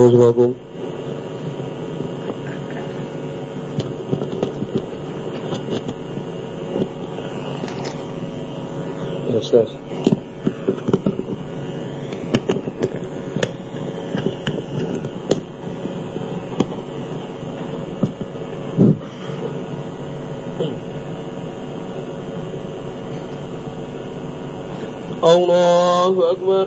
يغضب يا أستاذ. الله أكبر.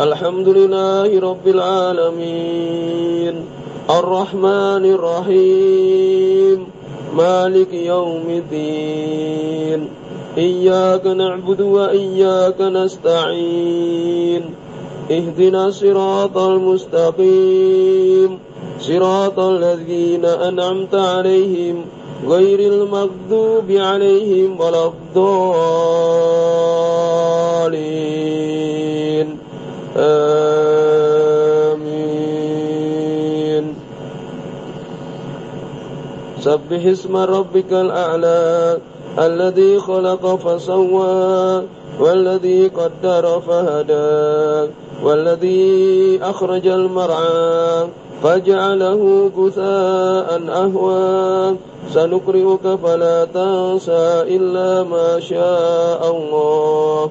الحمد لله رب العالمين. الرحمن الرحيم. مالك يوم الدين. إياك نعبد وإياك نستعين. اهدنا الصراط المستقيم. صراط الذين أنعمت عليهم غير المغضوب عليهم ولا الضالين. آمين. سبح اسم ربك الأعلى الذي خلق فسوى والذي قدر فهدى والذي أخرج المرعى فجعله غثاء أهوى. سنقرئك فلا تنسى إلا ما شاء الله.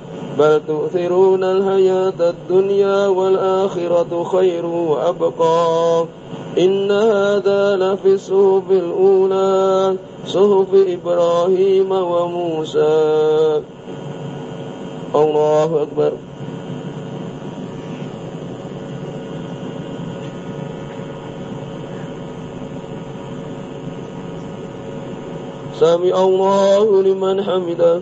بل تؤثرون الحياة الدنيا والآخرة خير وأبقى إن هذا لفي الصحف الأولى صحف إبراهيم وموسى. الله أكبر. سمع الله لمن حمده.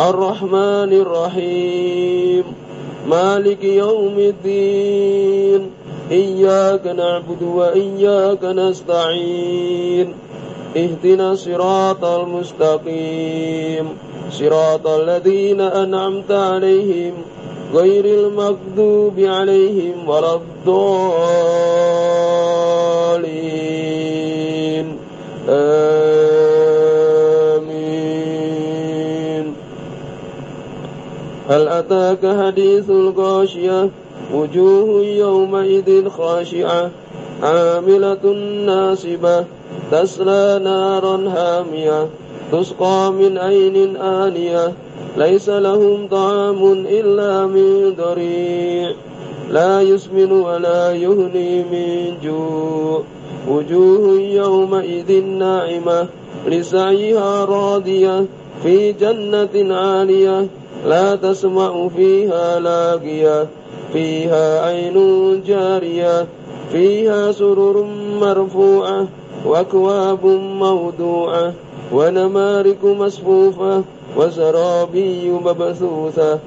الرحمن الرحيم. مالك يوم الدين. إياك نعبد وإياك نستعين. اهدنا الصراط المستقيم. صراط الذين أنعمت عليهم. غير المغضوب عليهم ولا الضالين. آمين. هل أتاك حديث الغاشية؟ وجوه يومئذ خاشعة عاملة ناصبة تسلى نارا هامية تسقى من عين آنية ليس لهم طعام إلا من ضريع لا يسمن ولا يهني من جوع. وجوه يومئذ ناعمة لسعيها راضية في جنة عالية لا تسمع فيها لاغية فيها عين جارية فيها سرر مرفوعة وأكواب موضوعة ونمارك مصفوفة وزرابي مبثوثة.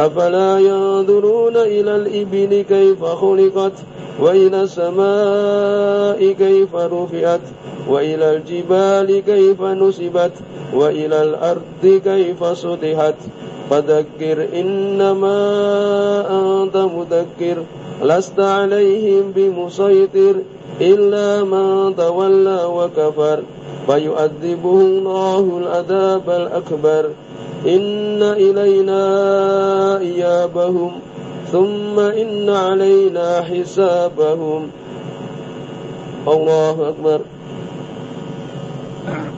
أفلا ينظرون إلى الإبل كيف خلقت وإلى السماء كيف رفعت وإلى الجبال كيف نصبت وإلى الأرض كيف سطحت. فذكر إنما أنت مذكر لست عليهم بمسيطر إلا من تولى وكفر فيؤذبه الله العذاب الأكبر. إن إلينا إيابهم ثم إن علينا حسابهم. الله أكبر.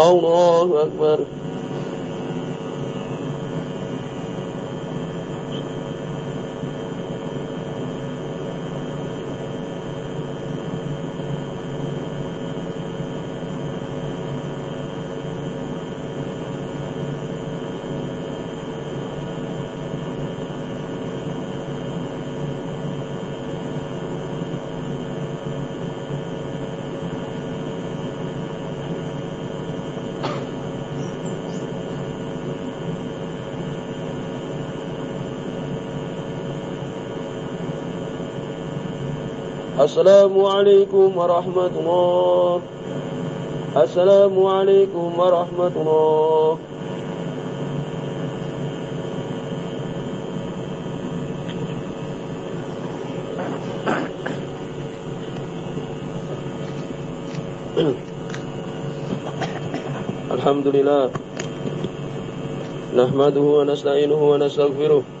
الله أكبر السلام عليكم ورحمة الله. السلام عليكم ورحمة الله. الحمد لله. نحمده ونستعينه ونستغفره.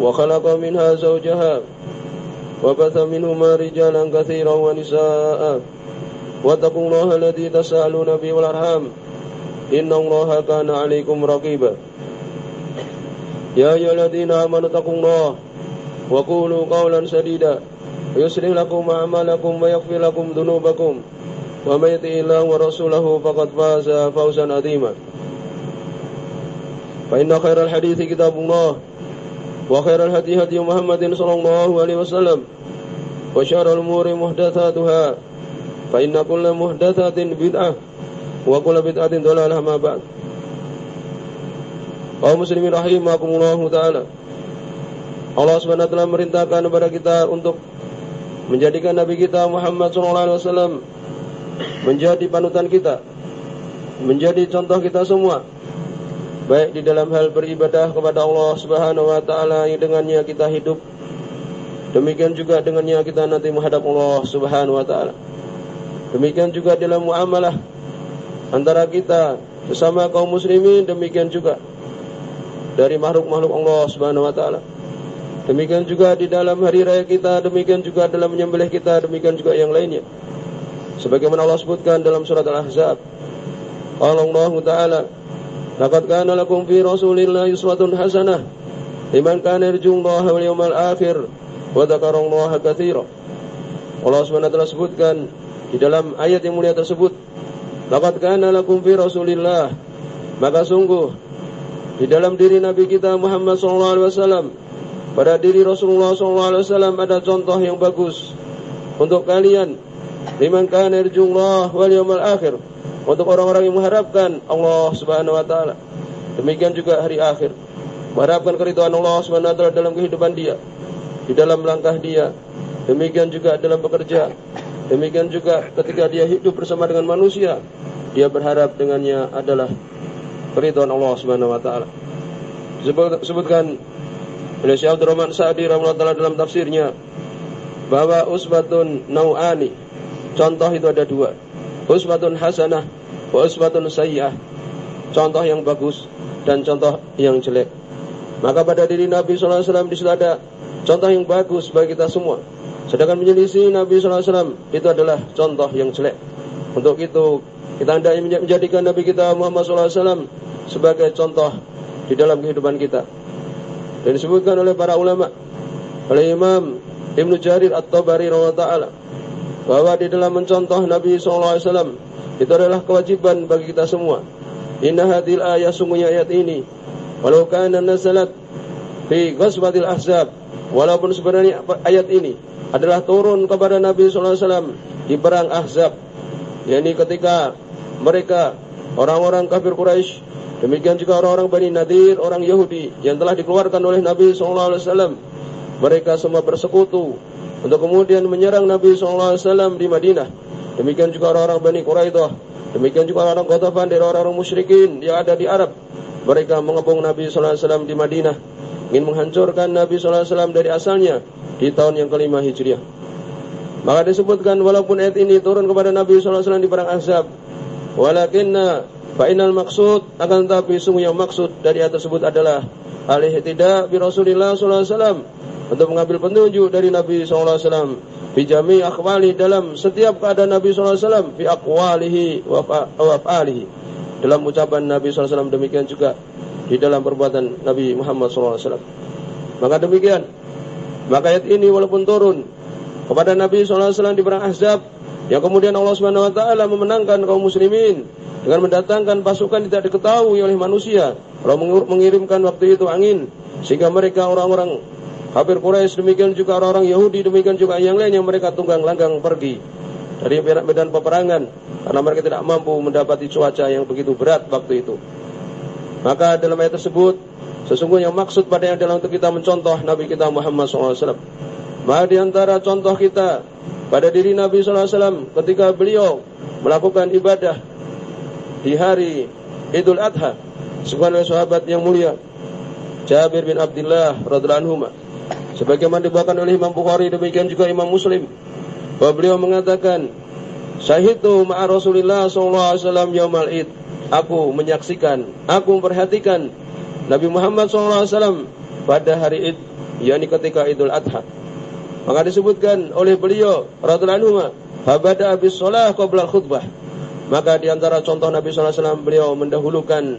وخلق منها زوجها وبث منهما رجالا كثيرا ونساء واتقوا الله الذي تسألون به والأرحام إن الله كان عليكم رقيبا يا أيها الذين آمنوا اتقوا الله وقولوا قولا سديدا يسرح لكم أعمالكم ويغفر لكم ذنوبكم ومن يطع الله ورسوله فقد فاز فوزا عظيما فإن خير الحديث كتاب الله وخير الهدي هدي محمد صلى الله عليه وسلم وشر الأمور محدثاتها فإن كل محدثة بدعة وكل بدعة ضلالة ما بعد kaum muslimin rahimakumullah taala. Allah Subhanahu wa taala merintahkan kepada kita untuk menjadikan nabi kita Muhammad sallallahu alaihi wasallam menjadi panutan kita, menjadi contoh kita semua baik di dalam hal beribadah kepada Allah Subhanahu wa taala yang dengannya kita hidup. Demikian juga dengannya kita nanti menghadap Allah Subhanahu wa taala. Demikian juga dalam muamalah antara kita bersama kaum muslimin demikian juga dari makhluk-makhluk Allah Subhanahu wa taala. Demikian juga di dalam hari raya kita demikian juga dalam menyembelih kita demikian juga yang lainnya. Sebagaimana Allah sebutkan dalam surat Al-Ahzab. Allah Ta'ala Laqad kana lakum fi Rasulillahi uswatun hasanah liman kana yarjullaha wal yawmal akhir wa dzakarallaha katsira. Allah Subhanahu wa sebutkan di dalam ayat yang mulia tersebut, laqad kana lakum fi Rasulillah. Maka sungguh di dalam diri Nabi kita Muhammad SAW pada diri Rasulullah SAW ada contoh yang bagus untuk kalian. Liman kana yarjullah wal yawmal akhir untuk orang-orang yang mengharapkan Allah Subhanahu wa taala. Demikian juga hari akhir. Mengharapkan keridhaan Allah Subhanahu wa taala dalam kehidupan dia. Di dalam langkah dia. Demikian juga dalam bekerja. Demikian juga ketika dia hidup bersama dengan manusia dia berharap dengannya adalah keridhaan Allah Subhanahu wa taala. Sebutkan oleh Syekh Abdul Rahman Sa'di dalam tafsirnya bahwa usbatun nau'ani. Contoh itu ada dua usbatun hasanah wa usbatun sayyah. Contoh yang bagus dan contoh yang jelek. Maka pada diri Nabi SAW di situ ada contoh yang bagus bagi kita semua. Sedangkan menyelisih Nabi SAW itu adalah contoh yang jelek. Untuk itu kita hendaknya menjadikan Nabi kita Muhammad SAW sebagai contoh di dalam kehidupan kita. Dan disebutkan oleh para ulama, oleh Imam Ibn Jarir At-Tabari taala bahwa di dalam mencontoh Nabi SAW itu adalah kewajiban bagi kita semua. Inna hadil ayat sungguhnya ayat ini walau kana nazalat fi ghazwatil ahzab walaupun sebenarnya ayat ini adalah turun kepada Nabi SAW di perang ahzab yakni ketika mereka orang-orang kafir Quraisy Demikian juga orang-orang Bani Nadir, orang Yahudi yang telah dikeluarkan oleh Nabi SAW. Mereka semua bersekutu untuk kemudian menyerang Nabi SAW di Madinah. Demikian juga orang-orang Bani Quraidah. Demikian juga orang-orang Qatafan dari orang-orang musyrikin yang ada di Arab. Mereka mengepung Nabi SAW di Madinah. Ingin menghancurkan Nabi SAW dari asalnya di tahun yang kelima Hijriah. Maka disebutkan walaupun ayat ini turun kepada Nabi SAW di perang Ahzab. Walakinna Fa'inal maksud akan tetapi sungguh yang maksud dari ayat tersebut adalah alih tidak bi Rasulillah wasallam untuk mengambil petunjuk dari Nabi wasallam. Fi jami' akhwali dalam setiap keadaan Nabi wasallam fi aqwalihi dalam ucapan Nabi wasallam demikian juga di dalam perbuatan Nabi Muhammad wasallam. Maka demikian. Maka ayat ini walaupun turun kepada Nabi wasallam di perang Ahzab yang kemudian Allah Subhanahu wa taala memenangkan kaum muslimin dengan mendatangkan pasukan tidak diketahui oleh manusia. Allah mengirimkan waktu itu angin sehingga mereka orang-orang kafir Quraisy demikian juga orang-orang Yahudi demikian juga yang lain yang mereka tunggang langgang pergi dari medan peperangan karena mereka tidak mampu mendapati cuaca yang begitu berat waktu itu. Maka dalam ayat tersebut sesungguhnya maksud pada yang adalah untuk kita mencontoh Nabi kita Muhammad SAW. Maka di antara contoh kita pada diri Nabi SAW ketika beliau melakukan ibadah di hari Idul Adha sebagai sahabat yang mulia Jabir bin Abdullah radhiyallahu anhu sebagaimana dibawakan oleh Imam Bukhari demikian juga Imam Muslim. Bahwa beliau mengatakan Syahidu ma'a Rasulullah sallallahu alaihi wasallam yaumal id. Aku menyaksikan aku memperhatikan Nabi Muhammad sallallahu alaihi wasallam pada hari id yakni ketika Idul Adha. Maka disebutkan oleh beliau radhiyallahu anhu habada bis shalah qabla khutbah. Maka di antara contoh Nabi SAW beliau mendahulukan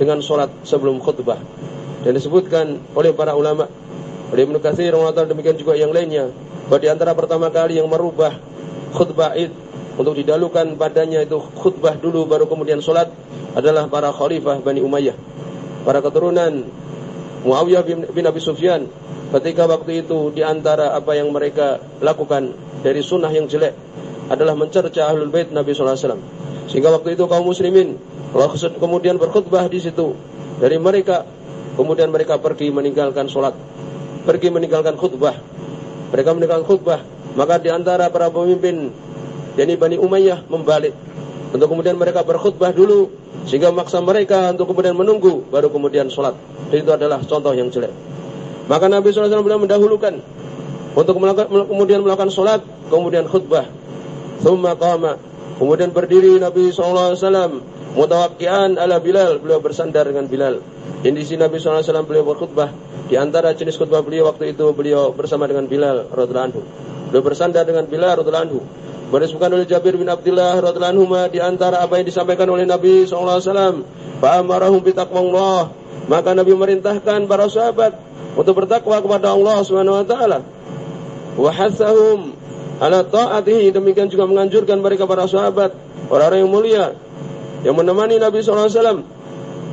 dengan sholat sebelum khutbah. Dan disebutkan oleh para ulama, oleh Ibnu Katsir demikian juga yang lainnya, bahwa di antara pertama kali yang merubah khutbah id untuk didalukan padanya itu khutbah dulu baru kemudian sholat adalah para khalifah Bani Umayyah. Para keturunan Muawiyah bin, bin Abi Sufyan ketika waktu itu di antara apa yang mereka lakukan dari sunnah yang jelek adalah mencerca ahlul bait Nabi SAW. Sehingga waktu itu kaum muslimin kemudian berkhutbah di situ dari mereka, kemudian mereka pergi meninggalkan sholat, pergi meninggalkan khutbah. Mereka meninggalkan khutbah, maka di antara para pemimpin yakni Bani Umayyah membalik untuk kemudian mereka berkhutbah dulu sehingga maksa mereka untuk kemudian menunggu baru kemudian sholat. Dan itu adalah contoh yang jelek. Maka Nabi SAW beliau mendahulukan untuk melakukan, kemudian melakukan sholat, kemudian khutbah. Thumma qama. Kemudian berdiri Nabi SAW mutawakkian ala Bilal. Beliau bersandar dengan Bilal. Dan di sini Nabi SAW beliau berkhutbah. Di antara jenis khutbah beliau waktu itu beliau bersama dengan Bilal radhiallahu anhu. Beliau bersandar dengan Bilal radhiallahu anhu. Oleh Jabir bin Abdullah radhiallahu anhu di antara apa yang disampaikan oleh Nabi SAW. Fa'amarahum bitaqwallah. Maka Nabi merintahkan para sahabat untuk bertakwa kepada Allah Subhanahu wa taala. Wa ala ta'atihi demikian juga menganjurkan mereka para sahabat orang-orang yang mulia yang menemani Nabi SAW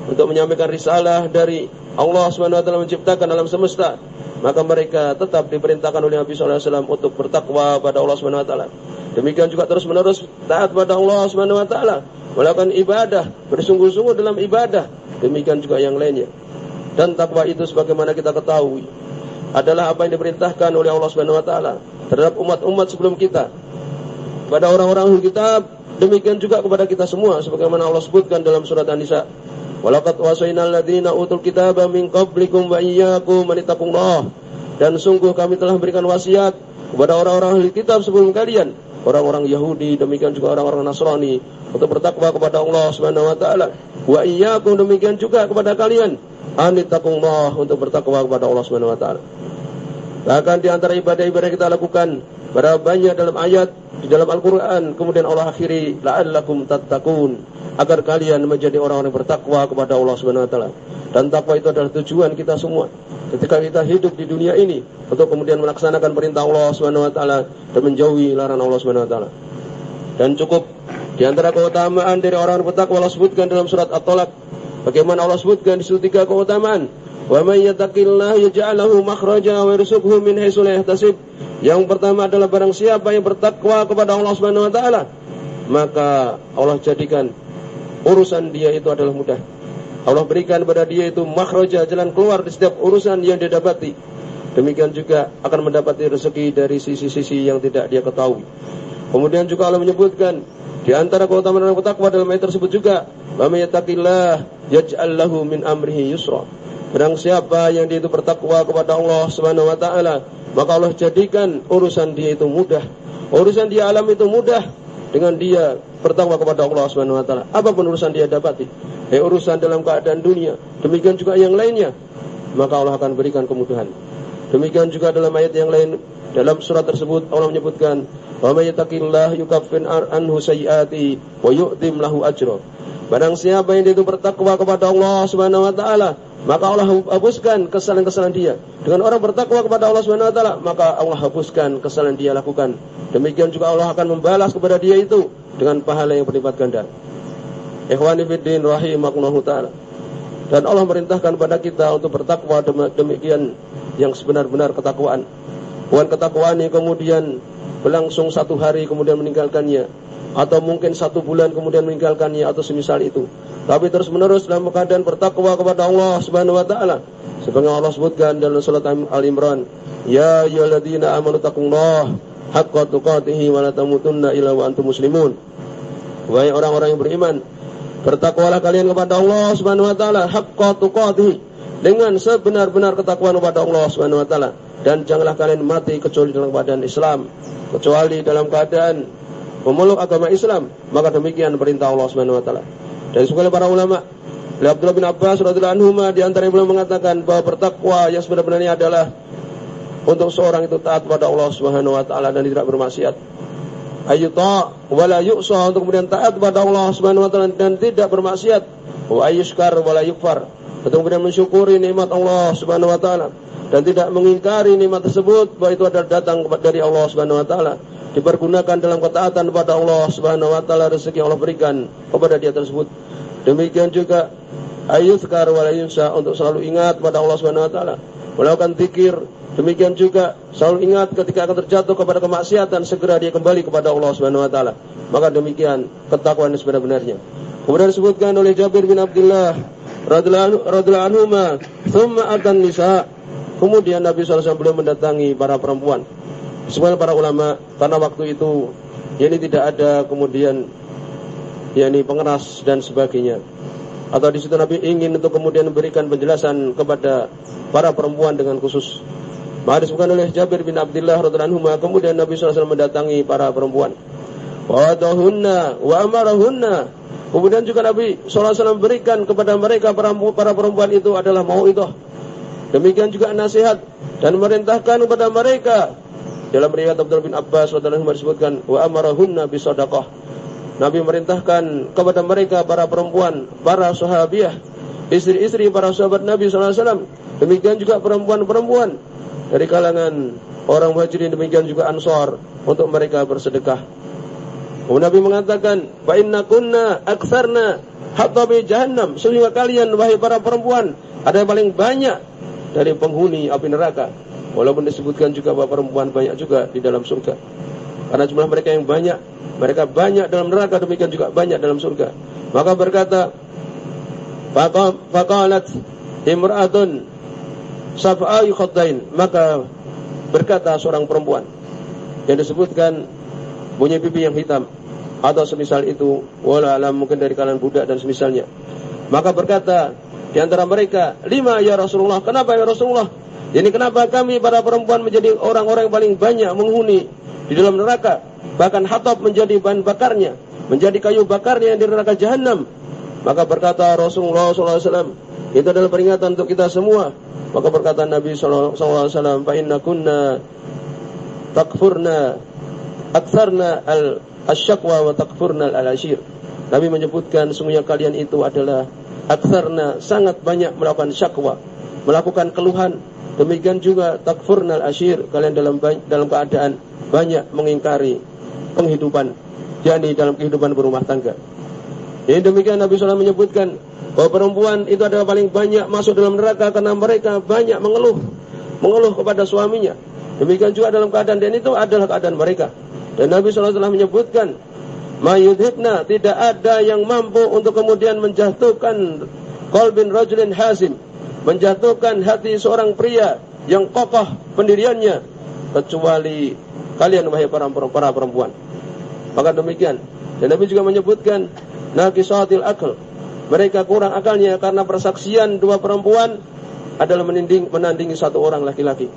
untuk menyampaikan risalah dari Allah taala menciptakan alam semesta, maka mereka tetap diperintahkan oleh Nabi wasallam untuk bertakwa pada Allah taala. Demikian juga terus-menerus taat pada Allah taala, melakukan ibadah, bersungguh-sungguh dalam ibadah. Demikian juga yang lainnya. Dan takwa itu sebagaimana kita ketahui adalah apa yang diperintahkan oleh Allah Subhanahu wa taala terhadap umat-umat sebelum kita. Pada orang-orang kitab, demikian juga kepada kita semua sebagaimana Allah sebutkan dalam surat An-Nisa Walaqad wasainal ladzina utul kitaba min qablikum wa iyyakum an Dan sungguh kami telah memberikan wasiat kepada orang-orang ahli kitab sebelum kalian, orang-orang Yahudi, demikian juga orang-orang Nasrani untuk bertakwa kepada Allah Subhanahu wa taala. Wa iyyakum demikian juga kepada kalian an untuk bertakwa kepada Allah Subhanahu wa taala. Bahkan di antara ibadah-ibadah kita lakukan Berapa banyak dalam ayat di dalam Al-Quran Kemudian Allah akhiri La'allakum tattaqun Agar kalian menjadi orang-orang bertakwa kepada Allah Subhanahu Wa Taala. Dan takwa itu adalah tujuan kita semua Ketika kita hidup di dunia ini Untuk kemudian melaksanakan perintah Allah Subhanahu Wa Taala Dan menjauhi larangan Allah Subhanahu Wa Taala. Dan cukup di antara keutamaan dari orang bertakwa Allah sebutkan dalam surat At-Talaq Bagaimana Allah sebutkan di situ tiga keutamaan Wa may yattaqillah yaj'al lahu makhraja wa yarzuqhu min haitsu la yahtasib. Yang pertama adalah barang siapa yang bertakwa kepada Allah Subhanahu wa taala, maka Allah jadikan urusan dia itu adalah mudah. Allah berikan kepada dia itu makhraja jalan keluar di setiap urusan yang dia dapati. Demikian juga akan mendapati rezeki dari sisi-sisi yang tidak dia ketahui. Kemudian juga Allah menyebutkan di antara keutamaan orang bertakwa dalam ayat tersebut juga, "Wa may yattaqillah yaj'al lahu min amrihi yusra." Barang siapa yang dia itu bertakwa kepada Allah Subhanahu wa taala, maka Allah jadikan urusan dia itu mudah. Urusan dia alam itu mudah dengan dia bertakwa kepada Allah Subhanahu wa taala. Apa pun urusan dia dapati, eh urusan dalam keadaan dunia, demikian juga yang lainnya, maka Allah akan berikan kemudahan. Demikian juga dalam ayat yang lain dalam surat tersebut Allah menyebutkan, "Wa may yattaqillah yukaffir anhu sayyiati wa yu'tim lahu ajra." Barang siapa yang itu bertakwa kepada Allah Subhanahu wa taala, maka Allah hapuskan kesalahan-kesalahan dia. Dengan orang bertakwa kepada Allah Subhanahu wa taala, maka Allah hapuskan kesalahan dia lakukan. Demikian juga Allah akan membalas kepada dia itu dengan pahala yang berlipat ganda. Ikhwani fiddin rahimakumullah taala. Dan Allah merintahkan kepada kita untuk bertakwa demikian yang sebenar-benar ketakwaan. Bukan ketakwaan yang kemudian berlangsung satu hari kemudian meninggalkannya atau mungkin satu bulan kemudian meninggalkannya atau semisal itu. Tapi terus menerus dalam keadaan bertakwa kepada Allah Subhanahu wa taala. Sebagaimana Allah sebutkan dalam surat Al Imran, "Ya ayyuhalladzina amanu taqullaha haqqa tuqatih wa la tamutunna illa wa antum muslimun." Wahai orang-orang yang beriman, bertakwalah kalian kepada Allah Subhanahu wa taala haqqa tuqatih dengan sebenar-benar ketakwaan kepada Allah Subhanahu wa taala dan janganlah kalian mati kecuali dalam keadaan Islam, kecuali dalam keadaan memeluk agama Islam, maka demikian perintah Allah Subhanahu wa taala. Sekali para ulama, Abdullah bin Abbas radhiyallahu anhu di antara belum mengatakan bahwa bertakwa yang sebenarnya adalah untuk seorang itu taat pada Allah Subhanahu wa taala dan tidak bermaksiat. Ayyuta wala yu'sa untuk kemudian taat pada Allah Subhanahu wa taala dan tidak bermaksiat. Wa ayyuskar wala yukfar. Untuk kemudian mensyukuri nikmat Allah Subhanahu wa taala dan tidak mengingkari nikmat tersebut bahwa itu adalah datang dari Allah Subhanahu wa taala dipergunakan dalam ketaatan kepada Allah Subhanahu wa taala rezeki yang Allah berikan kepada dia tersebut. Demikian juga ayuzkar wal yunsa untuk selalu ingat pada Allah Subhanahu wa taala. Melakukan zikir, demikian juga selalu ingat ketika akan terjatuh kepada kemaksiatan segera dia kembali kepada Allah Subhanahu wa taala. Maka demikian ketakwaan sebenarnya. Kemudian disebutkan oleh Jabir bin Abdullah radhiyallahu anhu, "Tsumma atan nisa." Kemudian Nabi SAW belum mendatangi para perempuan. Semua para ulama karena waktu itu ya ini tidak ada kemudian ya ini pengeras dan sebagainya. Atau di situ Nabi ingin untuk kemudian memberikan penjelasan kepada para perempuan dengan khusus. Maka disebutkan oleh Jabir bin Abdullah radhiyallahu anhu kemudian Nabi SAW mendatangi para perempuan. Wa wa amarahunna. Kemudian juga Nabi SAW berikan kepada mereka para, perempuan itu adalah mau itu. Demikian juga nasihat dan merintahkan kepada mereka dalam riwayat Abdul bin Abbas radhiyallahu disebutkan wa amarahunna bisadaqah. Nabi merintahkan kepada mereka para perempuan, para sahabiah, istri-istri para sahabat Nabi SAW. Demikian juga perempuan-perempuan dari kalangan orang muhajirin demikian juga ansor untuk mereka bersedekah. Kemudian Nabi mengatakan, "Fa inna kunna aktsarna hatta bi jahannam." Sehingga kalian wahai para perempuan ada yang paling banyak dari penghuni api neraka. Walaupun disebutkan juga bahwa perempuan banyak juga di dalam surga. Karena jumlah mereka yang banyak, mereka banyak dalam neraka demikian juga banyak dalam surga. Maka berkata, Faqalat imra'atun saf'ayu khaddain. Maka berkata seorang perempuan yang disebutkan punya pipi yang hitam atau semisal itu wala alam mungkin dari kalangan budak dan semisalnya. Maka berkata di antara mereka, "Lima ya Rasulullah." Kenapa ya Rasulullah? Jadi kenapa kami para perempuan menjadi orang-orang yang paling banyak menghuni di dalam neraka? Bahkan Hatab menjadi bahan bakarnya, menjadi kayu bakarnya di neraka jahanam. Maka berkata Rasulullah SAW, itu adalah peringatan untuk kita semua. Maka berkata Nabi SAW, Fa inna kunna takfurna aktsarna al asyakwa wa takfurna al ashir. Nabi menyebutkan sungguhnya kalian itu adalah aktsarna sangat banyak melakukan syakwa, melakukan keluhan, Demikian juga takfurnal asyir kalian dalam dalam keadaan banyak mengingkari penghidupan yakni dalam kehidupan berumah tangga. Demikian Nabi SAW menyebutkan bahwa perempuan itu adalah paling banyak masuk dalam neraka karena mereka banyak mengeluh mengeluh kepada suaminya. Demikian juga dalam keadaan dan itu adalah keadaan mereka. Dan Nabi SAW menyebutkan Mayudhibna tidak ada yang mampu untuk kemudian menjatuhkan kolbin rajulin hazim menjatuhkan hati seorang pria yang kokoh pendiriannya kecuali kalian wahai para, para perempuan. Maka demikian. Dan Nabi juga menyebutkan naqisatil akal. Mereka kurang akalnya karena persaksian dua perempuan adalah menandingi satu orang laki-laki.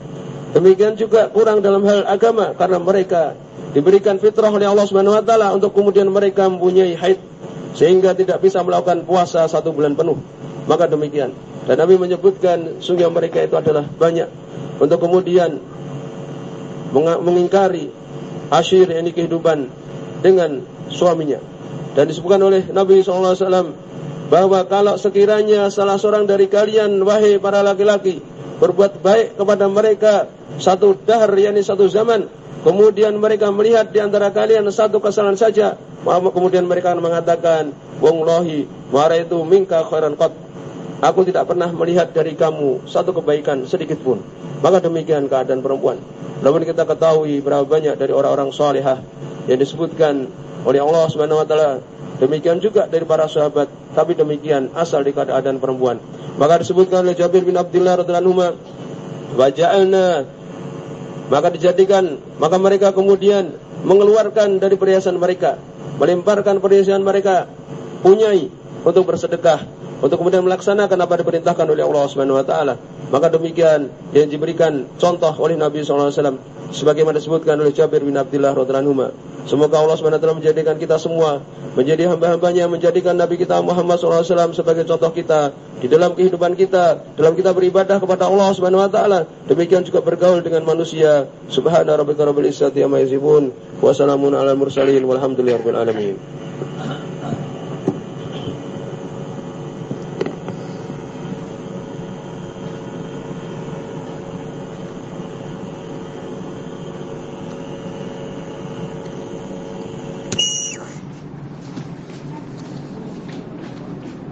Demikian juga kurang dalam hal agama karena mereka diberikan fitrah oleh Allah Subhanahu wa taala untuk kemudian mereka mempunyai haid sehingga tidak bisa melakukan puasa satu bulan penuh. Maka demikian. Dan Nabi menyebutkan sungguh mereka itu adalah banyak untuk kemudian mengingkari asyir ini kehidupan dengan suaminya. Dan disebutkan oleh Nabi SAW bahwa kalau sekiranya salah seorang dari kalian wahai para laki-laki berbuat baik kepada mereka satu dahar yakni satu zaman kemudian mereka melihat di antara kalian satu kesalahan saja kemudian mereka akan mengatakan wong lohi mara itu mingka khairan qat Aku tidak pernah melihat dari kamu satu kebaikan sedikit pun. Maka demikian keadaan perempuan. Namun kita ketahui berapa banyak dari orang-orang salihah yang disebutkan oleh Allah Subhanahu wa taala. Demikian juga dari para sahabat, tapi demikian asal di keadaan perempuan. Maka disebutkan oleh Jabir bin Abdullah radhiyallahu anhu, "Wa maka dijadikan maka mereka kemudian mengeluarkan dari perhiasan mereka, melemparkan perhiasan mereka punyai untuk bersedekah untuk kemudian melaksanakan apa diperintahkan oleh Allah Subhanahu wa taala. Maka demikian yang diberikan contoh oleh Nabi sallallahu alaihi wasallam sebagaimana disebutkan oleh Jabir bin Abdullah radhiyallahu anhu. Semoga Allah taala menjadikan kita semua menjadi hamba-hambanya menjadikan Nabi kita Muhammad wasallam sebagai contoh kita di dalam kehidupan kita, dalam kita beribadah kepada Allah Subhanahu wa taala. Demikian juga bergaul dengan manusia. Subhana rabbika rabbil izzati amma yasifun wa salamun alal mursalin walhamdulillahi rabbil alamin.